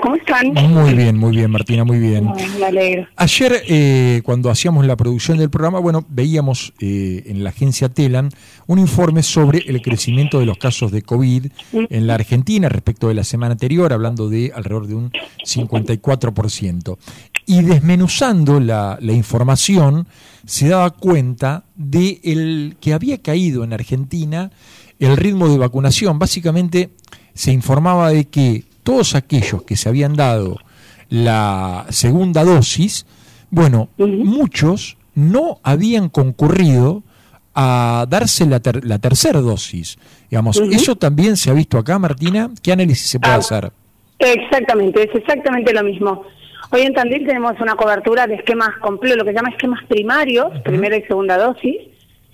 ¿cómo están? Muy bien, muy bien, Martina, muy bien. me alegro. Ayer, eh, cuando hacíamos la producción del programa, bueno, veíamos eh, en la agencia Telan un informe sobre el crecimiento de los casos de COVID en la Argentina respecto de la semana anterior, hablando de alrededor de un 54%. Y desmenuzando la, la información, se daba cuenta de el, que había caído en Argentina el ritmo de vacunación. Básicamente se informaba de que todos aquellos que se habían dado la segunda dosis, bueno, muchos no habían concurrido a darse la, la tercera dosis. Digamos, ¿eso también se ha visto acá, Martina? ¿Qué análisis se puede ah, hacer? Exactamente, es exactamente lo mismo. Hoy en Tandil tenemos una cobertura de esquemas completos, lo que se llama esquemas primarios, primera y segunda dosis,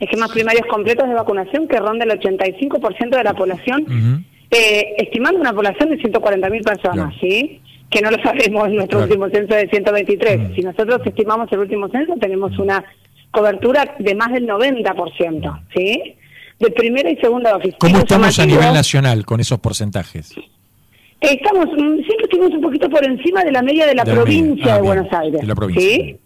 esquemas primarios completos de vacunación que ronda el 85% de la población eh, estimando una población de 140.000 personas, ¿sí? Que no lo sabemos en nuestro último censo de 123. Si nosotros estimamos el último censo, tenemos una cobertura de más del 90%, ¿sí? De primera y segunda dosis. ¿Cómo estamos a nivel nacional con esos porcentajes? Estamos, mm, siempre estuvimos un poquito por encima de la media de la, provincia ah, de Buenos Aires. ¿sí?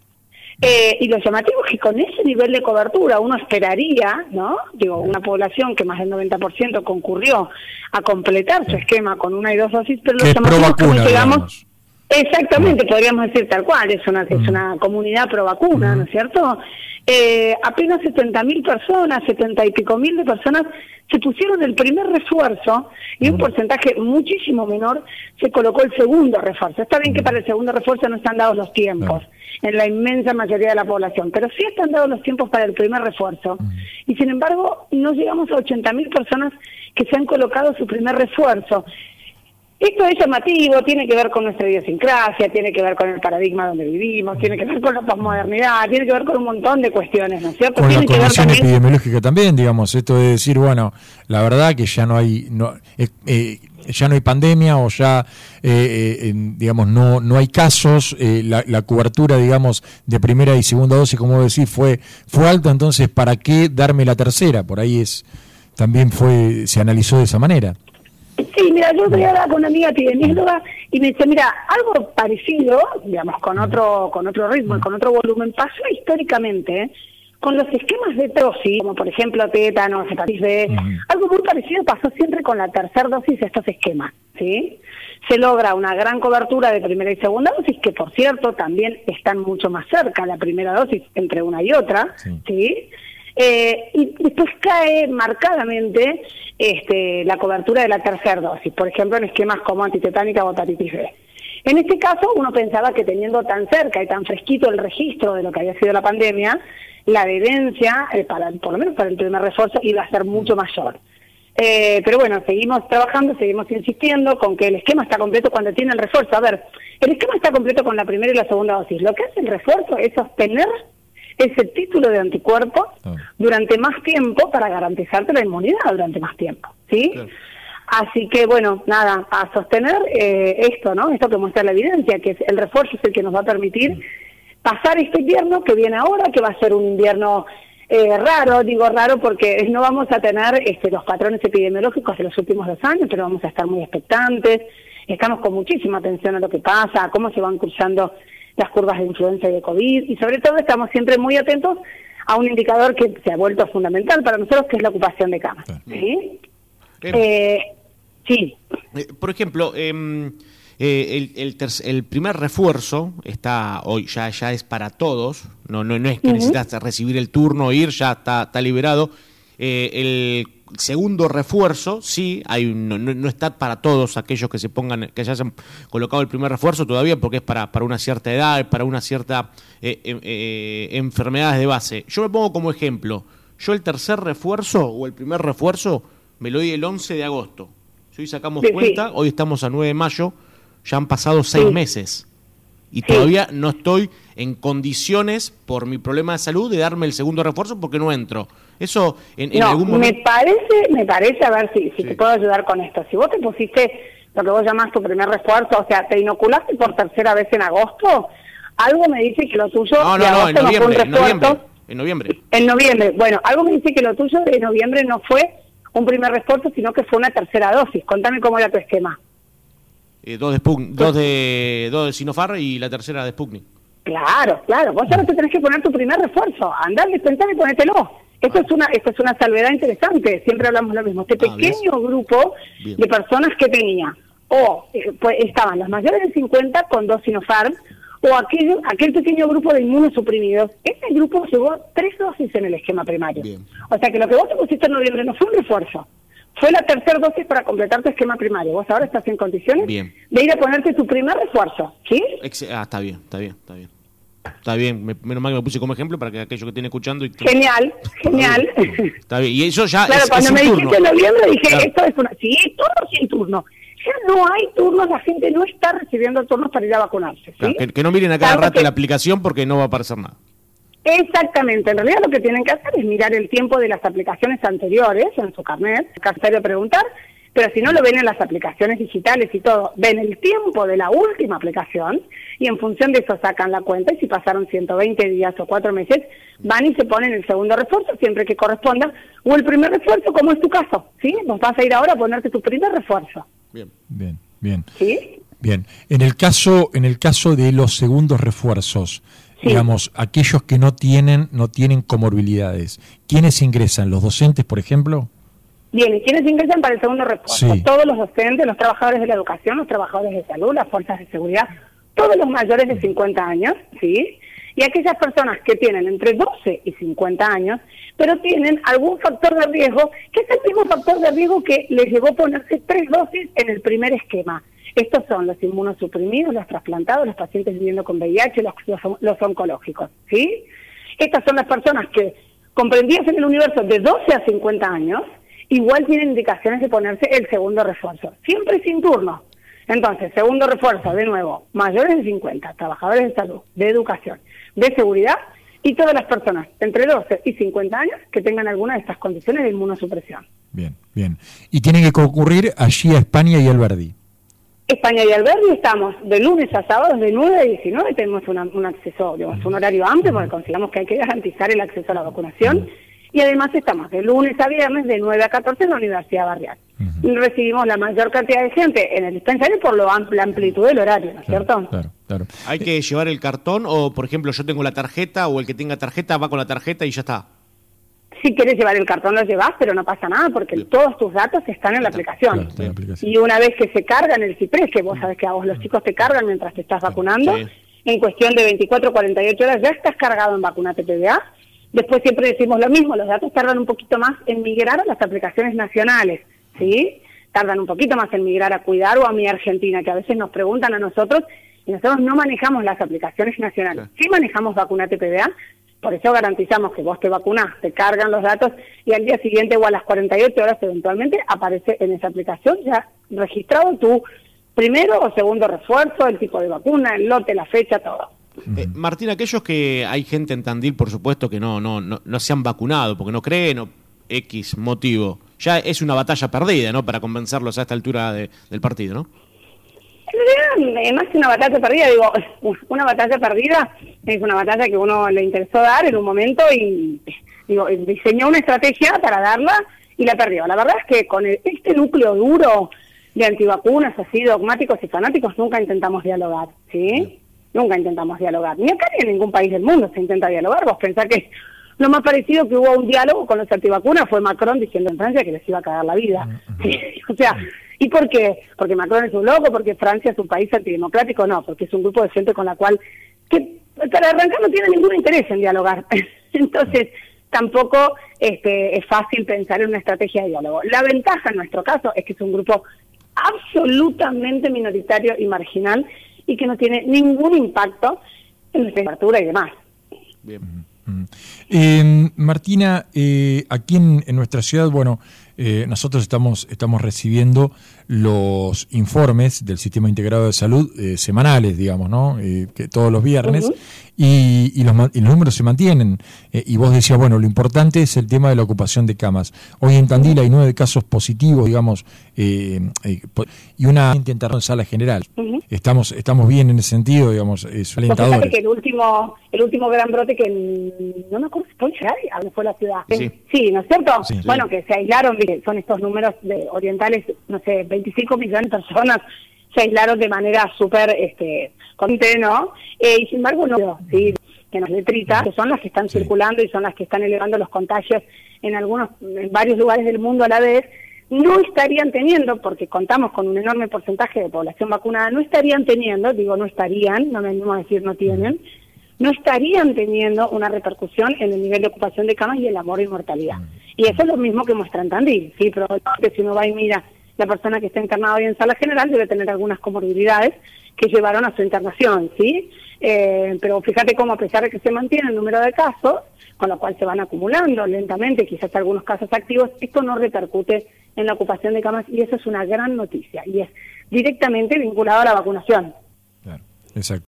Eh, y lo llamativo es que con ese nivel de cobertura uno esperaría, ¿no? Digo, una población que más del 90% concurrió a completar su esquema con una y dos dosis, pero lo llamativo es que no llegamos... Exactamente, podríamos decir tal cual, es una, es una comunidad pro vacuna, ¿no es cierto? Eh, apenas 70.000 personas, 70 y pico mil de personas se pusieron el primer refuerzo y un porcentaje muchísimo menor se colocó el segundo refuerzo. Está bien que para el segundo refuerzo no están dados los tiempos en la inmensa mayoría de la población, pero sí están dados los tiempos para el primer refuerzo. Y sin embargo, no llegamos a 80.000 personas que se han colocado su primer refuerzo. Esto es llamativo, tiene que ver con nuestra idiosincrasia, tiene que ver con el paradigma donde vivimos, tiene que ver con la posmodernidad, tiene que ver con un montón de cuestiones, ¿no es cierto? Con la condición epidemiológica también, digamos, esto de decir, bueno, la verdad que ya no hay, no, eh, eh, ya no hay pandemia o ya, eh, digamos, no, no hay casos, la, la, cobertura, digamos, de primera y segunda dosis, como decís, fue, fue alta, entonces, ¿para qué darme la tercera? Por ahí es, también fue, se analizó de esa manera. Sí, mira, yo a hablar con una amiga epidemióloga y me dice, mira, algo parecido, digamos, con otro con otro ritmo y con otro volumen, pasó históricamente con los esquemas de dosis, como por ejemplo tétano, hepatitis B, algo muy parecido pasó siempre con la tercera dosis de estos esquemas, ¿sí? Se logra una gran cobertura de primera y segunda dosis, que por cierto también están mucho más cerca la primera dosis entre una y otra, ¿sí? Eh, y después cae marcadamente este, la cobertura de la tercera dosis, por ejemplo en esquemas como antitetánica o hepatitis B. En este caso, uno pensaba que teniendo tan cerca y tan fresquito el registro de lo que había sido la pandemia, la adherencia, eh, para, por lo menos para el primer refuerzo, iba a ser mucho mayor. Eh, pero bueno, seguimos trabajando, seguimos insistiendo con que el esquema está completo cuando tiene el refuerzo. A ver, el esquema está completo con la primera y la segunda dosis. Lo que hace el refuerzo es sostener ese título de anticuerpo ah. durante más tiempo para garantizarte la inmunidad durante más tiempo, ¿sí? Así que bueno, nada, a sostener eh, esto, ¿no? Esto que muestra la evidencia, que el refuerzo es el que nos va a permitir pasar este invierno que viene ahora, que va a ser un invierno eh, raro, digo raro porque no vamos a tener este, los patrones epidemiológicos de los últimos dos años, pero vamos a estar muy expectantes, estamos con muchísima atención a lo que pasa, a cómo se van cruzando las curvas de influencia y de COVID y sobre todo estamos siempre muy atentos a un indicador que se ha vuelto fundamental para nosotros, que es la ocupación de camas. ¿sí? Eh, sí. Eh, por ejemplo, em, eh, el, el, primer refuerzo está hoy ya ya es para todos, no no, no es que necesitas recibir el turno, ir, ya está, está liberado. el segundo refuerzo, sí, hay no, no, está para todos aquellos que se pongan, que ya hayan colocado el primer refuerzo todavía, porque es para, para una cierta edad, para una cierta eh, eh, eh, enfermedades de base. Yo me pongo como ejemplo, yo el tercer refuerzo o el primer refuerzo me lo di el 11 de agosto. Si hoy sacamos cuenta, hoy estamos a 9 de mayo, ya han pasado seis meses y todavía no estoy en condiciones por mi problema de salud de darme el segundo refuerzo porque no entro. Eso en, algún momento... Me parece, me parece, a ver si, si te puedo ayudar con esto. Si vos te pusiste lo que vos llamás tu primer refuerzo, o sea, te inoculaste por tercera vez en agosto, algo me dice que lo tuyo no, no, no, en noviembre, en noviembre, en noviembre. En noviembre. Bueno, algo me dice que lo tuyo de noviembre no fue un primer refuerzo, sino que fue una tercera dosis. Contame cómo era tu esquema. Eh, dos, de Sputnik, dos, de, dos de Sinofar y la tercera de Sputnik. Claro, claro. Vos ahora te tenés que poner tu primer refuerzo. Andar, dispensar y ponértelo. Esto es una esto es una salvedad interesante. Siempre hablamos lo mismo. Este ah, pequeño grupo de personas que tenía o eh, pues estaban los mayores de 50 con dos Sinopharm o aquel, aquel pequeño grupo de inmunosuprimidos. Ese grupo llevó tres dosis en el esquema primario. O sea que lo que vos te pusiste en noviembre no fue un refuerzo. Fue la tercera dosis para completar tu esquema primario. Vos ahora estás en condiciones de ir a ponerte tu primer refuerzo. ¿Sí? ah, está bien, está bien, está bien. Está bien, menos mal que me puse como ejemplo para que aquellos que estén escuchando. Y... Genial, genial. Está bien, y eso ya. Claro, cuando me dijiste en noviembre dije, esto es una. Sí, todo sin turno. Ya no hay turnos, la gente no está recibiendo turnos para ir a vacunarse. que, no miren a cada rato la aplicación porque no va a aparecer nada. Exactamente, en realidad lo que tienen que hacer es mirar el tiempo de las aplicaciones anteriores en su carnet, de preguntar, pero si no lo ven en las aplicaciones digitales y todo, ven el tiempo de la última aplicación y en función de eso sacan la cuenta y si pasaron 120 días o cuatro meses, van y se ponen el segundo refuerzo siempre que corresponda o el primer refuerzo como es tu caso, ¿sí? Vos vas a ir ahora a ponerte tu primer refuerzo. Bien. Bien, bien. ¿Sí? Bien. En el caso, en el caso de los segundos refuerzos, digamos, aquellos que no tienen, no tienen comorbilidades, ¿quiénes ingresan? ¿Los docentes, por ejemplo? Bien, ¿y quiénes ingresan para el segundo refuerzo? Todos los docentes, los trabajadores de la educación, los trabajadores de salud, las fuerzas de seguridad, todos los mayores de 50 años, ¿sí? Y aquellas personas que tienen entre 12 y 50 años, pero tienen algún factor de riesgo, que es el mismo factor de riesgo que les llevó a ponerse tres dosis en el primer esquema. Estos son los inmunosuprimidos, los trasplantados, los pacientes viviendo con VIH, los, los, oncológicos, ¿sí? Estas son las personas que, comprendidas en el universo de 12 a 50 años, igual tienen indicaciones de ponerse el segundo refuerzo, siempre sin turno. Entonces, segundo refuerzo, de nuevo, mayores de 50, trabajadores de salud, de educación, de seguridad y todas las personas entre 12 y 50 años que tengan alguna de estas condiciones de inmunosupresión. Bien, bien. Y tiene que concurrir allí a España y Alberdi. España y Alberdi estamos de lunes a sábado, de 9 a 19, tenemos un acceso, digamos, un horario amplio porque consideramos que hay que garantizar el acceso a la vacunación. Y además estamos de lunes a viernes de 9 a 14 en la Universidad Barrial. Y recibimos la mayor cantidad de gente en el dispensario por lo la amplitud del horario, ¿no es cierto? Claro, claro. ¿Hay que llevar el cartón o, por ejemplo, yo tengo la tarjeta o el que tenga tarjeta va con la tarjeta y ya está? Si quieres llevar el cartón lo llevas, pero no pasa nada porque todos tus datos están en la aplicación. Y una vez que se carga en el CIPRES, que vos sabés que a vos los chicos te cargan mientras te estás vacunando, en cuestión de 24 48 horas ya estás cargado en Vacunate PDA Después siempre decimos lo mismo, los datos tardan un poquito más en migrar a las aplicaciones nacionales, ¿sí? Tardan un poquito más en migrar a Cuidar o a Mi Argentina, que a veces nos preguntan a nosotros y nosotros no manejamos las aplicaciones nacionales. Sí manejamos Vacunate PDA, por eso garantizamos que vos te vacunás, te cargan los datos y al día siguiente o a las 48 horas eventualmente aparece en esa aplicación ya registrado tu primero o segundo refuerzo, el tipo de vacuna, el lote, la fecha, todo. Eh, Martín, aquellos que hay gente en Tandil, por supuesto, que no, no, no, no se han vacunado porque no creen o X motivo, ya es una batalla perdida, ¿no? Para convencerlos a esta altura del partido, ¿no? Más que una batalla perdida, digo, una batalla perdida es una batalla que uno le interesó dar en un momento y digo, diseñó una estrategia para darla y la perdió. La verdad es que con este núcleo duro de antivacunas, así dogmáticos y fanáticos, nunca intentamos dialogar, ¿sí? Nunca intentamos dialogar. Ni acá ni en ningún país del mundo se intenta dialogar. Vos pensás que lo más parecido que hubo un diálogo con los antivacunas fue Macron diciendo en Francia que les iba a cagar la vida. o sea, ¿y por qué? Porque Macron es un loco, porque Francia es un país antidemocrático, no, porque es un grupo de gente con la cual, que para arrancar no tiene ningún interés en dialogar. Entonces, tampoco este, es fácil pensar en una estrategia de diálogo. La ventaja en nuestro caso es que es un grupo absolutamente minoritario y marginal y que no tiene ningún impacto en la temperatura y demás. Bien. Eh, Martina, eh, aquí en, nuestra ciudad, bueno, eh, nosotros estamos, estamos recibiendo los informes del Sistema Integrado de Salud semanales, digamos, ¿no? que todos los viernes, y, los, números se mantienen. y vos decías, bueno, lo importante es el tema de la ocupación de camas. Hoy en Tandil hay nueve casos positivos, digamos, y una intentar en sala general. Estamos estamos bien en ese sentido, digamos, es alentador. que el último, el último gran brote que no me acuerdo si fue en fue la ciudad. Sí, ¿no es cierto? bueno, que se aislaron, son estos números de orientales, no sé, 25 millones de personas se aislaron de manera súper este, ¿no? Eh, y sin embargo, no, ¿sí? que nos letrita, que son las que están circulando y son las que están elevando los contagios en algunos, en varios lugares del mundo a la vez, no estarían teniendo, porque contamos con un enorme porcentaje de población vacunada, no estarían teniendo, digo no estarían, no me animo a decir no tienen, no estarían teniendo una repercusión en el nivel de ocupación de camas y el amor y mortalidad. Y eso es lo mismo que muestra en Tandil, ¿sí? Probablemente si uno va y mira la persona que está internada hoy en sala general debe tener algunas comorbilidades que llevaron a su internación, ¿sí? Eh, pero fíjate cómo a pesar de que se mantiene el número de casos, con lo cual se van acumulando lentamente, quizás algunos casos activos, esto no repercute en la ocupación de camas y eso es una gran noticia y es directamente vinculado a la vacunación. Claro, exacto.